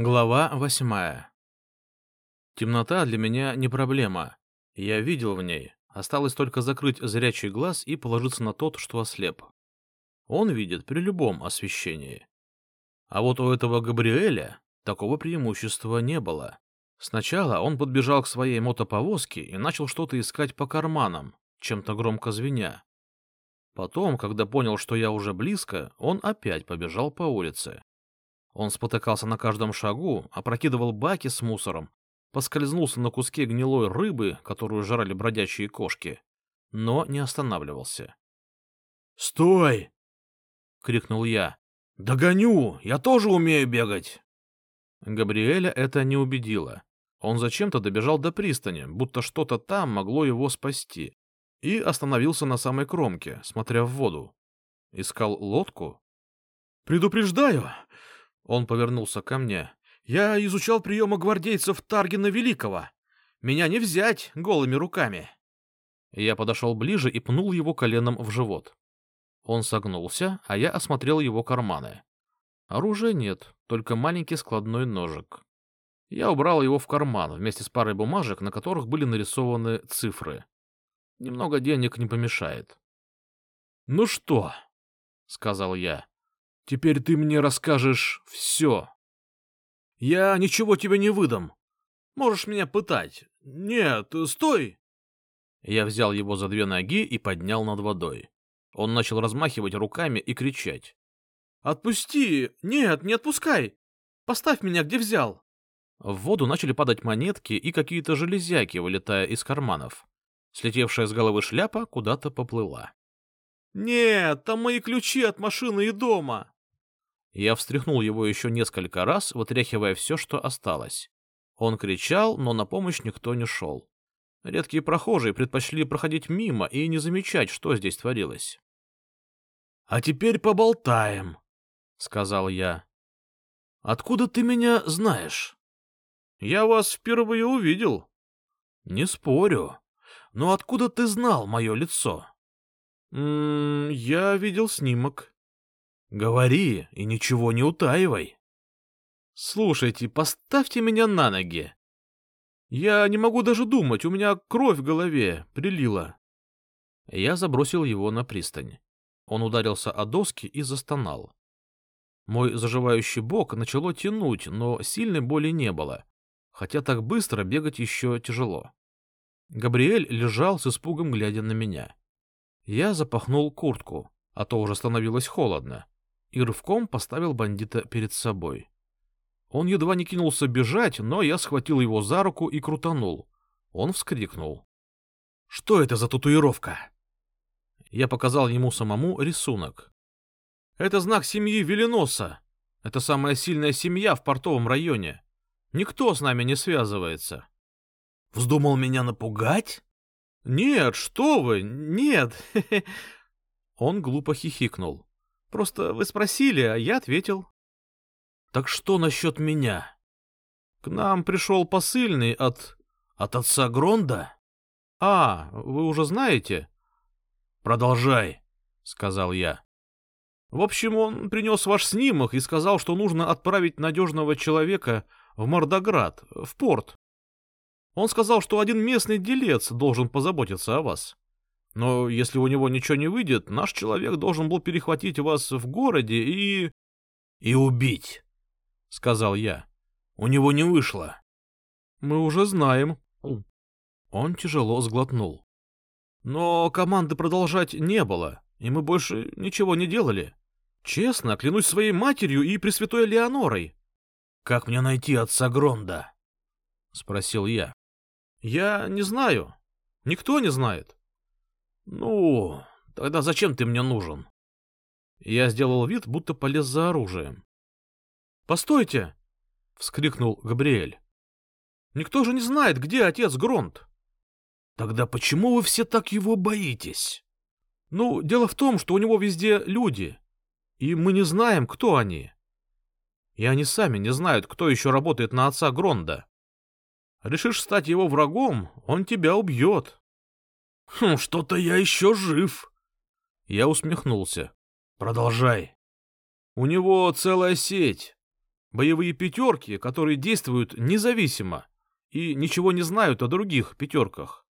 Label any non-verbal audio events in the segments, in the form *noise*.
Глава восьмая. Темнота для меня не проблема. Я видел в ней. Осталось только закрыть зрячий глаз и положиться на тот, что ослеп. Он видит при любом освещении. А вот у этого Габриэля такого преимущества не было. Сначала он подбежал к своей мотоповозке и начал что-то искать по карманам, чем-то громко звеня. Потом, когда понял, что я уже близко, он опять побежал по улице. Он спотыкался на каждом шагу, опрокидывал баки с мусором, поскользнулся на куске гнилой рыбы, которую жрали бродячие кошки, но не останавливался. «Стой!» — крикнул я. «Догоню! Я тоже умею бегать!» Габриэля это не убедило. Он зачем-то добежал до пристани, будто что-то там могло его спасти, и остановился на самой кромке, смотря в воду. Искал лодку? «Предупреждаю, он повернулся ко мне. «Я изучал приемы гвардейцев Таргина Великого. Меня не взять голыми руками». Я подошел ближе и пнул его коленом в живот. Он согнулся, а я осмотрел его карманы. Оружия нет, только маленький складной ножик. Я убрал его в карман вместе с парой бумажек, на которых были нарисованы цифры. Немного денег не помешает. — Ну что? — сказал я. Теперь ты мне расскажешь все. Я ничего тебе не выдам. Можешь меня пытать. Нет, стой!» Я взял его за две ноги и поднял над водой. Он начал размахивать руками и кричать. «Отпусти! Нет, не отпускай! Поставь меня, где взял!» В воду начали падать монетки и какие-то железяки, вылетая из карманов. Слетевшая с головы шляпа куда-то поплыла. «Нет, там мои ключи от машины и дома!» Я встряхнул его еще несколько раз, вытряхивая все, что осталось. Он кричал, но на помощь никто не шел. Редкие прохожие предпочли проходить мимо и не замечать, что здесь творилось. — А теперь поболтаем, — сказал я. — Откуда ты меня знаешь? — Я вас впервые увидел. — Не спорю. Но откуда ты знал мое лицо? — Я видел снимок. Говори и ничего не утаивай. Слушайте, поставьте меня на ноги. Я не могу даже думать, у меня кровь в голове прилила. Я забросил его на пристань. Он ударился о доски и застонал. Мой заживающий бок начало тянуть, но сильной боли не было, хотя так быстро бегать еще тяжело. Габриэль лежал с испугом, глядя на меня. Я запахнул куртку, а то уже становилось холодно и рывком поставил бандита перед собой. Он едва не кинулся бежать, но я схватил его за руку и крутанул. Он вскрикнул. — Что это за татуировка? Я показал ему самому рисунок. — Это знак семьи Веленоса. Это самая сильная семья в портовом районе. Никто с нами не связывается. — Вздумал меня напугать? — Нет, что вы, нет. *laughs* Он глупо хихикнул. Просто вы спросили, а я ответил. — Так что насчет меня? — К нам пришел посыльный от... от отца Гронда? — А, вы уже знаете? — Продолжай, — сказал я. В общем, он принес ваш снимок и сказал, что нужно отправить надежного человека в Мордоград, в порт. Он сказал, что один местный делец должен позаботиться о вас. Но если у него ничего не выйдет, наш человек должен был перехватить вас в городе и... — И убить, — сказал я. — У него не вышло. — Мы уже знаем. Он тяжело сглотнул. Но команды продолжать не было, и мы больше ничего не делали. Честно, клянусь своей матерью и Пресвятой Леонорой. — Как мне найти отца Гронда? — спросил я. — Я не знаю. Никто не знает. «Ну, тогда зачем ты мне нужен?» Я сделал вид, будто полез за оружием. «Постойте!» — вскрикнул Габриэль. «Никто же не знает, где отец Гронт!» «Тогда почему вы все так его боитесь?» «Ну, дело в том, что у него везде люди, и мы не знаем, кто они. И они сами не знают, кто еще работает на отца Гронда. Решишь стать его врагом, он тебя убьет. Хм, что-то я еще жив. Я усмехнулся. Продолжай. У него целая сеть. Боевые пятерки, которые действуют независимо и ничего не знают о других пятерках.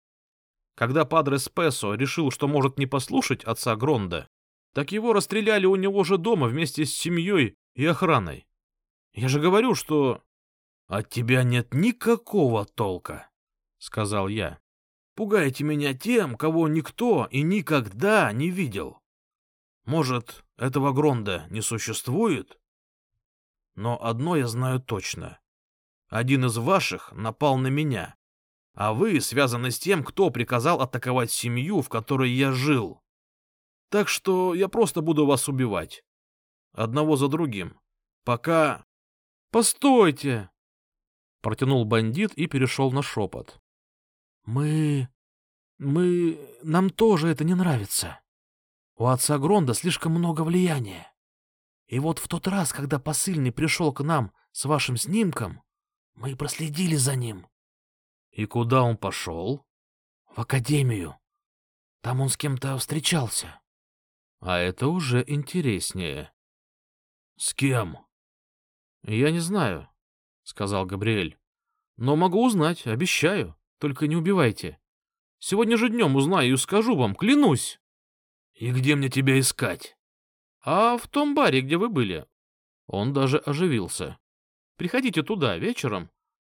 Когда Падре Спесо решил, что может не послушать отца Гронда, так его расстреляли у него же дома вместе с семьей и охраной. Я же говорю, что... — От тебя нет никакого толка, — сказал я. — Пугаете меня тем, кого никто и никогда не видел. Может, этого Гронда не существует? Но одно я знаю точно. Один из ваших напал на меня, а вы связаны с тем, кто приказал атаковать семью, в которой я жил. Так что я просто буду вас убивать. Одного за другим. Пока... Постойте! Протянул бандит и перешел на шепот. Мы... мы... нам тоже это не нравится. У отца Гронда слишком много влияния. И вот в тот раз, когда посыльный пришел к нам с вашим снимком, мы проследили за ним. И куда он пошел? В академию. Там он с кем-то встречался. А это уже интереснее. С кем? Я не знаю, сказал Габриэль. Но могу узнать, обещаю. Только не убивайте. Сегодня же днем узнаю и скажу вам, клянусь. И где мне тебя искать? А в том баре, где вы были. Он даже оживился. Приходите туда вечером,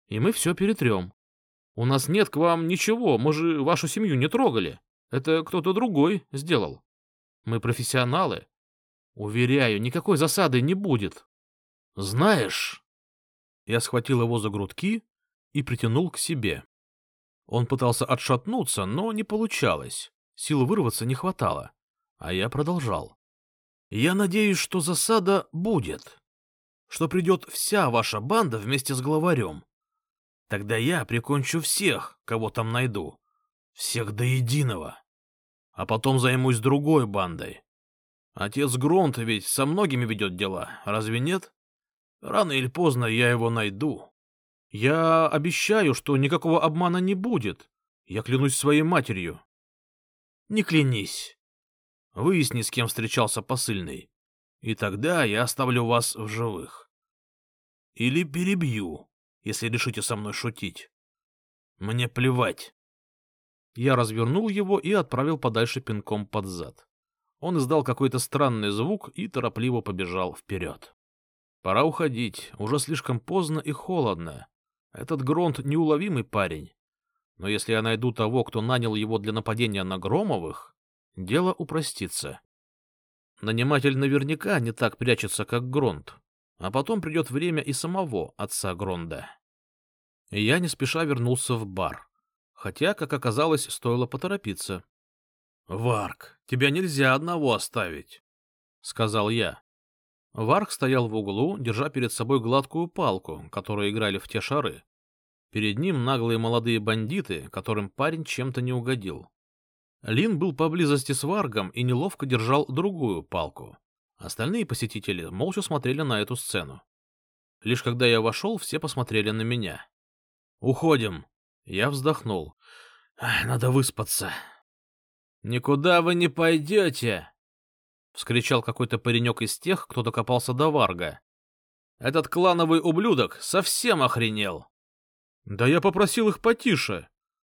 и мы все перетрем. У нас нет к вам ничего, мы же вашу семью не трогали. Это кто-то другой сделал. Мы профессионалы. Уверяю, никакой засады не будет. Знаешь... Я схватил его за грудки и притянул к себе. Он пытался отшатнуться, но не получалось. Сил вырваться не хватало. А я продолжал. Я надеюсь, что засада будет. Что придет вся ваша банда вместе с главарем. Тогда я прикончу всех, кого там найду. Всех до единого а потом займусь другой бандой. Отец Гронт ведь со многими ведет дела, разве нет? Рано или поздно я его найду. Я обещаю, что никакого обмана не будет. Я клянусь своей матерью. Не клянись. Выясни, с кем встречался посыльный. И тогда я оставлю вас в живых. Или перебью, если решите со мной шутить. Мне плевать. Я развернул его и отправил подальше пинком под зад. Он издал какой-то странный звук и торопливо побежал вперед. Пора уходить, уже слишком поздно и холодно. Этот Гронт неуловимый парень. Но если я найду того, кто нанял его для нападения на Громовых, дело упростится. Наниматель наверняка не так прячется, как Гронт, а потом придет время и самого отца Гронда. Я не спеша вернулся в бар хотя, как оказалось, стоило поторопиться. — Варк, тебя нельзя одного оставить, — сказал я. Варк стоял в углу, держа перед собой гладкую палку, которой играли в те шары. Перед ним наглые молодые бандиты, которым парень чем-то не угодил. Лин был поблизости с Варгом и неловко держал другую палку. Остальные посетители молча смотрели на эту сцену. Лишь когда я вошел, все посмотрели на меня. «Уходим!» Я вздохнул. Надо выспаться. Никуда вы не пойдете! Вскричал какой-то паренек из тех, кто докопался до Варга. Этот клановый ублюдок совсем охренел. Да я попросил их потише,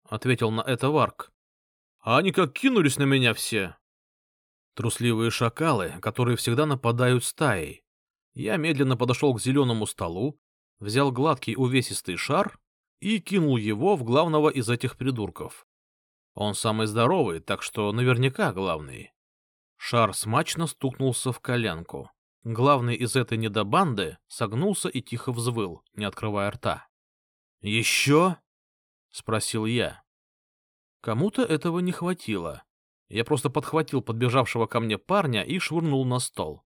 ответил на это Варг. А они как кинулись на меня все. Трусливые шакалы, которые всегда нападают стаей. Я медленно подошел к зеленому столу, взял гладкий увесистый шар и кинул его в главного из этих придурков. Он самый здоровый, так что наверняка главный. Шар смачно стукнулся в коленку. Главный из этой недобанды согнулся и тихо взвыл, не открывая рта. «Еще?» — спросил я. Кому-то этого не хватило. Я просто подхватил подбежавшего ко мне парня и швырнул на стол.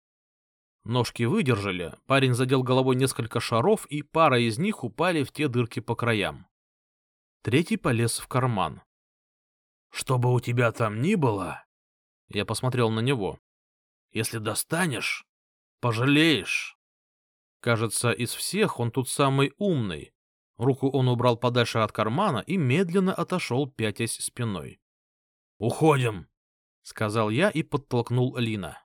Ножки выдержали, парень задел головой несколько шаров, и пара из них упали в те дырки по краям. Третий полез в карман. — Что бы у тебя там ни было, — я посмотрел на него, — если достанешь, пожалеешь. Кажется, из всех он тут самый умный. Руку он убрал подальше от кармана и медленно отошел, пятясь спиной. — Уходим, — сказал я и подтолкнул Лина.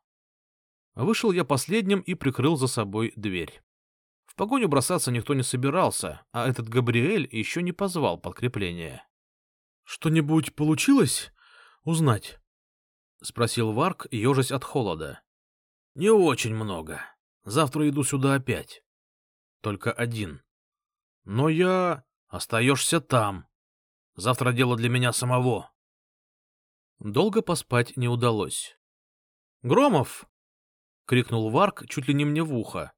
Вышел я последним и прикрыл за собой дверь. В погоню бросаться никто не собирался, а этот Габриэль еще не позвал подкрепление. — Что-нибудь получилось узнать? — спросил Варк, ежась от холода. — Не очень много. Завтра иду сюда опять. Только один. Но я... Остаешься там. Завтра дело для меня самого. Долго поспать не удалось. — Громов! — крикнул Варк чуть ли не мне в ухо.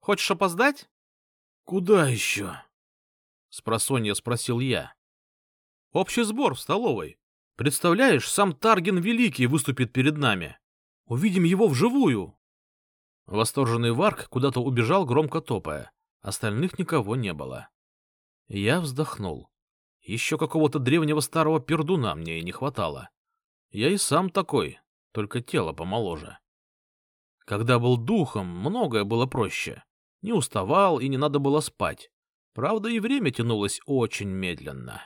Хочешь опоздать? — Куда еще? — спросонья спросил я. — Общий сбор в столовой. Представляешь, сам Тарген Великий выступит перед нами. Увидим его вживую. Восторженный Варк куда-то убежал, громко топая. Остальных никого не было. Я вздохнул. Еще какого-то древнего старого пердуна мне и не хватало. Я и сам такой, только тело помоложе. Когда был духом, многое было проще. Не уставал и не надо было спать. Правда, и время тянулось очень медленно.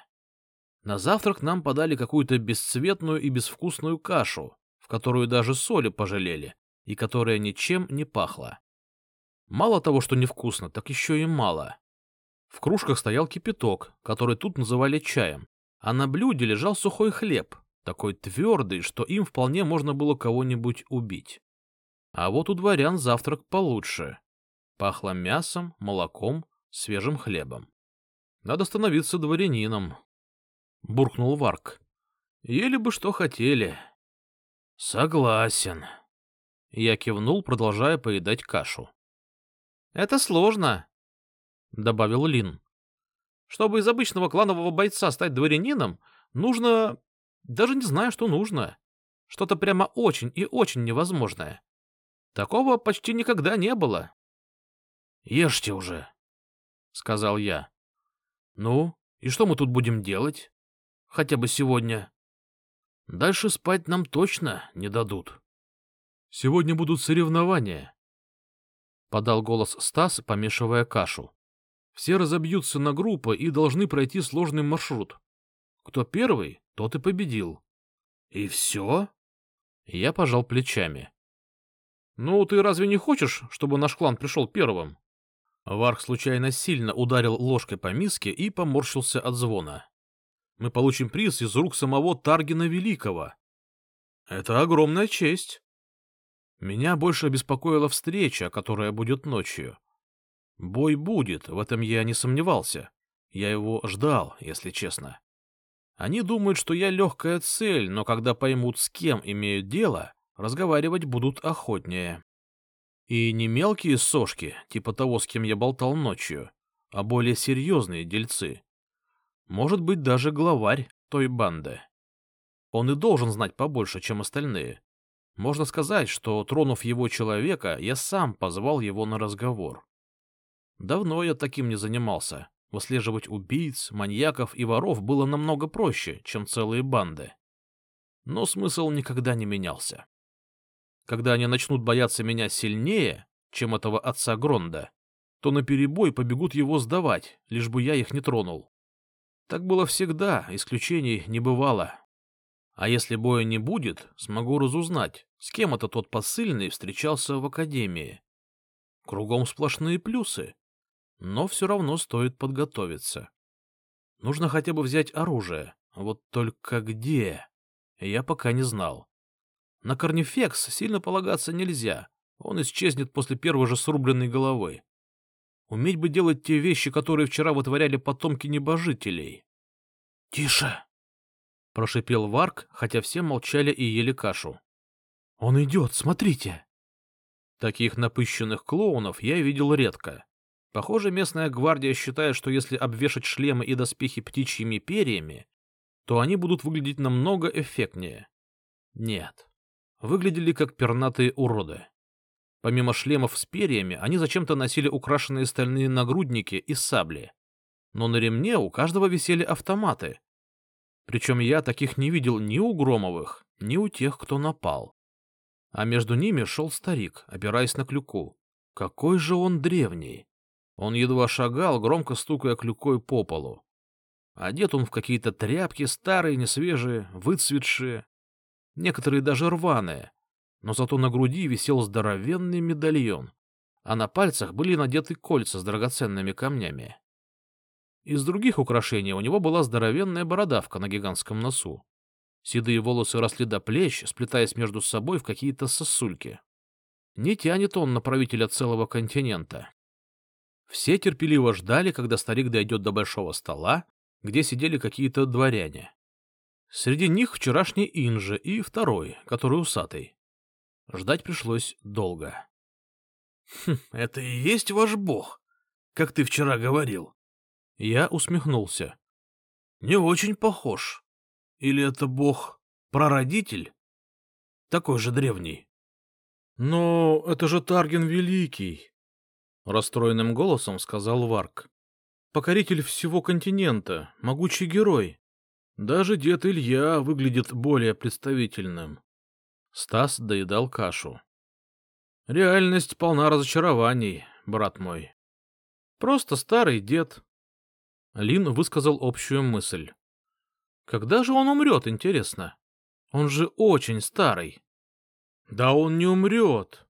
На завтрак нам подали какую-то бесцветную и безвкусную кашу, в которую даже соли пожалели, и которая ничем не пахла. Мало того, что невкусно, так еще и мало. В кружках стоял кипяток, который тут называли чаем, а на блюде лежал сухой хлеб, такой твердый, что им вполне можно было кого-нибудь убить. А вот у дворян завтрак получше. Пахло мясом, молоком, свежим хлебом. Надо становиться дворянином. Буркнул Варк. Ели бы что хотели. Согласен. Я кивнул, продолжая поедать кашу. Это сложно, добавил Лин. Чтобы из обычного кланового бойца стать дворянином, нужно... Даже не знаю, что нужно. Что-то прямо очень и очень невозможное. Такого почти никогда не было. Ешьте уже, — сказал я. Ну, и что мы тут будем делать? Хотя бы сегодня. Дальше спать нам точно не дадут. Сегодня будут соревнования, — подал голос Стас, помешивая кашу. Все разобьются на группы и должны пройти сложный маршрут. Кто первый, тот и победил. — И все? Я пожал плечами. — Ну, ты разве не хочешь, чтобы наш клан пришел первым? Варх случайно сильно ударил ложкой по миске и поморщился от звона. Мы получим приз из рук самого Таргина Великого. Это огромная честь. Меня больше беспокоила встреча, которая будет ночью. Бой будет, в этом я не сомневался. Я его ждал, если честно. Они думают, что я легкая цель, но когда поймут, с кем имеют дело, разговаривать будут охотнее. И не мелкие сошки, типа того, с кем я болтал ночью, а более серьезные дельцы. Может быть, даже главарь той банды. Он и должен знать побольше, чем остальные. Можно сказать, что, тронув его человека, я сам позвал его на разговор. Давно я таким не занимался. Выслеживать убийц, маньяков и воров было намного проще, чем целые банды. Но смысл никогда не менялся. Когда они начнут бояться меня сильнее, чем этого отца Гронда, то наперебой побегут его сдавать, лишь бы я их не тронул. Так было всегда, исключений не бывало. А если боя не будет, смогу разузнать, с кем это тот посыльный встречался в академии. Кругом сплошные плюсы, но все равно стоит подготовиться. Нужно хотя бы взять оружие, вот только где, я пока не знал. На корнифекс сильно полагаться нельзя, он исчезнет после первой же срубленной головы. Уметь бы делать те вещи, которые вчера вытворяли потомки небожителей. — Тише! — прошипел Варк, хотя все молчали и ели кашу. — Он идет, смотрите! Таких напыщенных клоунов я видел редко. Похоже, местная гвардия считает, что если обвешать шлемы и доспехи птичьими перьями, то они будут выглядеть намного эффектнее. Нет, выглядели как пернатые уроды. Помимо шлемов с перьями, они зачем-то носили украшенные стальные нагрудники и сабли. Но на ремне у каждого висели автоматы. Причем я таких не видел ни у Громовых, ни у тех, кто напал. А между ними шел старик, опираясь на клюку. Какой же он древний! Он едва шагал, громко стукая клюкой по полу. Одет он в какие-то тряпки, старые, несвежие, выцветшие некоторые даже рваные, но зато на груди висел здоровенный медальон, а на пальцах были надеты кольца с драгоценными камнями. Из других украшений у него была здоровенная бородавка на гигантском носу. Седые волосы росли до плеч, сплетаясь между собой в какие-то сосульки. Не тянет он на правителя целого континента. Все терпеливо ждали, когда старик дойдет до большого стола, где сидели какие-то дворяне. Среди них вчерашний Инжи и второй, который усатый. Ждать пришлось долго. «Хм, — Это и есть ваш бог, как ты вчера говорил? Я усмехнулся. — Не очень похож. Или это бог-прародитель? Такой же древний. — Но это же Тарген Великий, — расстроенным голосом сказал Варк. — Покоритель всего континента, могучий герой. Даже дед Илья выглядит более представительным. Стас доедал кашу. Реальность полна разочарований, брат мой. Просто старый дед. Лин высказал общую мысль. Когда же он умрет, интересно? Он же очень старый. Да он не умрет,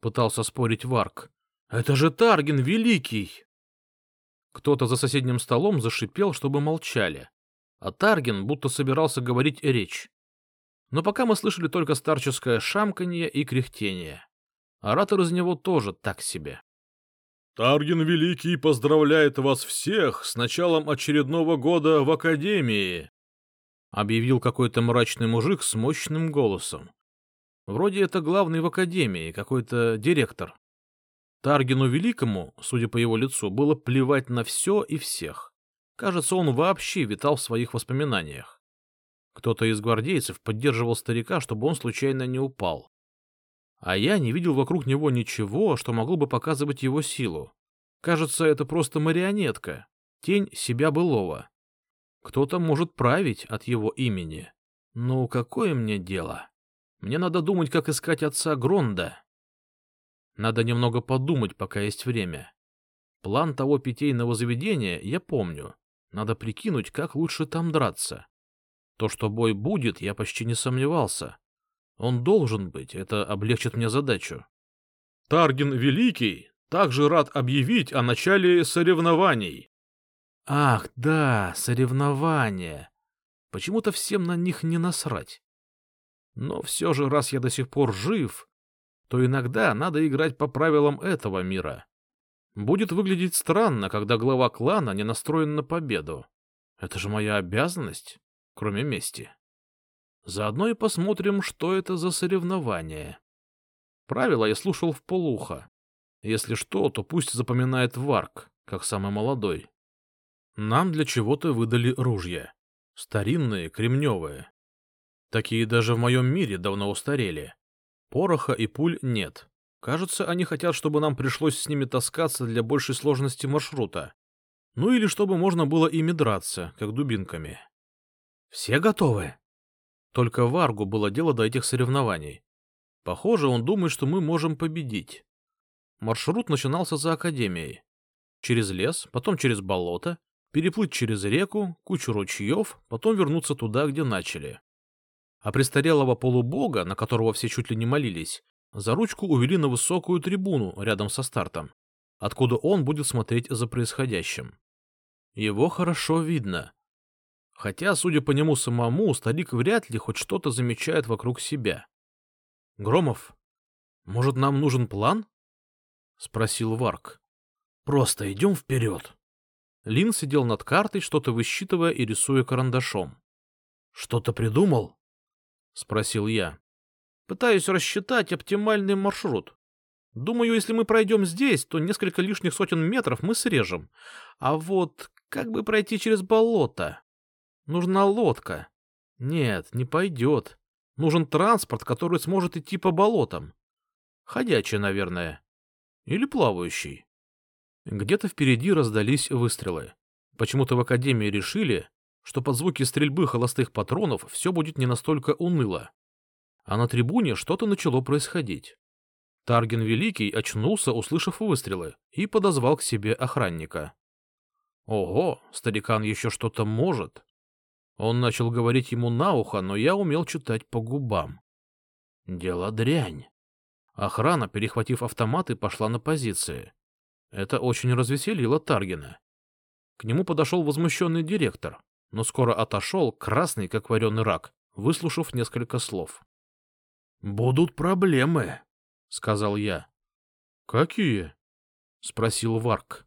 пытался спорить Варк. Это же Тарген Великий. Кто-то за соседним столом зашипел, чтобы молчали, а Тарген будто собирался говорить речь. Но пока мы слышали только старческое шамканье и кряхтение. Оратор из него тоже так себе. Тарген Великий поздравляет вас всех с началом очередного года в Академии, объявил какой-то мрачный мужик с мощным голосом. Вроде это главный в Академии, какой-то директор. Таргину Великому, судя по его лицу, было плевать на все и всех. Кажется, он вообще витал в своих воспоминаниях. Кто-то из гвардейцев поддерживал старика, чтобы он случайно не упал а я не видел вокруг него ничего, что могло бы показывать его силу. Кажется, это просто марионетка, тень себя былого. Кто-то может править от его имени. Ну, какое мне дело? Мне надо думать, как искать отца Гронда. Надо немного подумать, пока есть время. План того питейного заведения я помню. Надо прикинуть, как лучше там драться. То, что бой будет, я почти не сомневался. Он должен быть, это облегчит мне задачу. Тарген Великий также рад объявить о начале соревнований. Ах, да, соревнования. Почему-то всем на них не насрать. Но все же, раз я до сих пор жив, то иногда надо играть по правилам этого мира. Будет выглядеть странно, когда глава клана не настроен на победу. Это же моя обязанность, кроме мести. Заодно и посмотрим, что это за соревнование. Правила я слушал в полухо. Если что, то пусть запоминает Варк, как самый молодой. Нам для чего-то выдали ружья. Старинные, кремневые. Такие даже в моем мире давно устарели. Пороха и пуль нет. Кажется, они хотят, чтобы нам пришлось с ними таскаться для большей сложности маршрута. Ну или чтобы можно было ими драться, как дубинками. «Все готовы?» Только Варгу было дело до этих соревнований. Похоже, он думает, что мы можем победить. Маршрут начинался за Академией. Через лес, потом через болото, переплыть через реку, кучу ручьев, потом вернуться туда, где начали. А престарелого полубога, на которого все чуть ли не молились, за ручку увели на высокую трибуну рядом со стартом, откуда он будет смотреть за происходящим. Его хорошо видно, Хотя, судя по нему самому, старик вряд ли хоть что-то замечает вокруг себя. — Громов, может, нам нужен план? — спросил Варк. — Просто идем вперед. Лин сидел над картой, что-то высчитывая и рисуя карандашом. — Что-то придумал? — спросил я. — Пытаюсь рассчитать оптимальный маршрут. Думаю, если мы пройдем здесь, то несколько лишних сотен метров мы срежем. А вот как бы пройти через болото? Нужна лодка. Нет, не пойдет. Нужен транспорт, который сможет идти по болотам. Ходячий, наверное. Или плавающий. Где-то впереди раздались выстрелы. Почему-то в Академии решили, что под звуки стрельбы холостых патронов все будет не настолько уныло. А на трибуне что-то начало происходить. Тарген Великий очнулся, услышав выстрелы, и подозвал к себе охранника. Ого, старикан еще что-то может. Он начал говорить ему на ухо, но я умел читать по губам. Дело дрянь. Охрана, перехватив автоматы, пошла на позиции. Это очень развеселило Таргина. К нему подошел возмущенный директор, но скоро отошел, красный, как вареный рак, выслушав несколько слов. «Будут проблемы», — сказал я. «Какие?» — спросил Варк.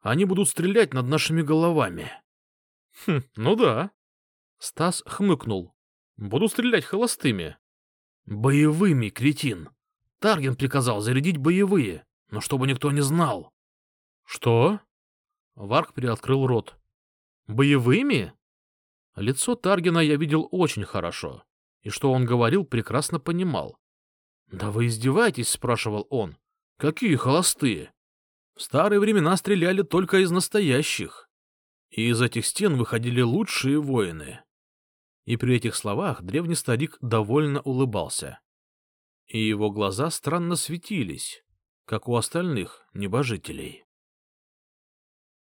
«Они будут стрелять над нашими головами». «Хм, ну да». Стас хмыкнул. «Буду стрелять холостыми». «Боевыми, кретин. Тарген приказал зарядить боевые, но чтобы никто не знал». «Что?» Варк приоткрыл рот. «Боевыми?» Лицо Таргина я видел очень хорошо, и что он говорил, прекрасно понимал. «Да вы издеваетесь?» — спрашивал он. «Какие холостые?» В старые времена стреляли только из настоящих, и из этих стен выходили лучшие воины. И при этих словах древний старик довольно улыбался. И его глаза странно светились, как у остальных небожителей.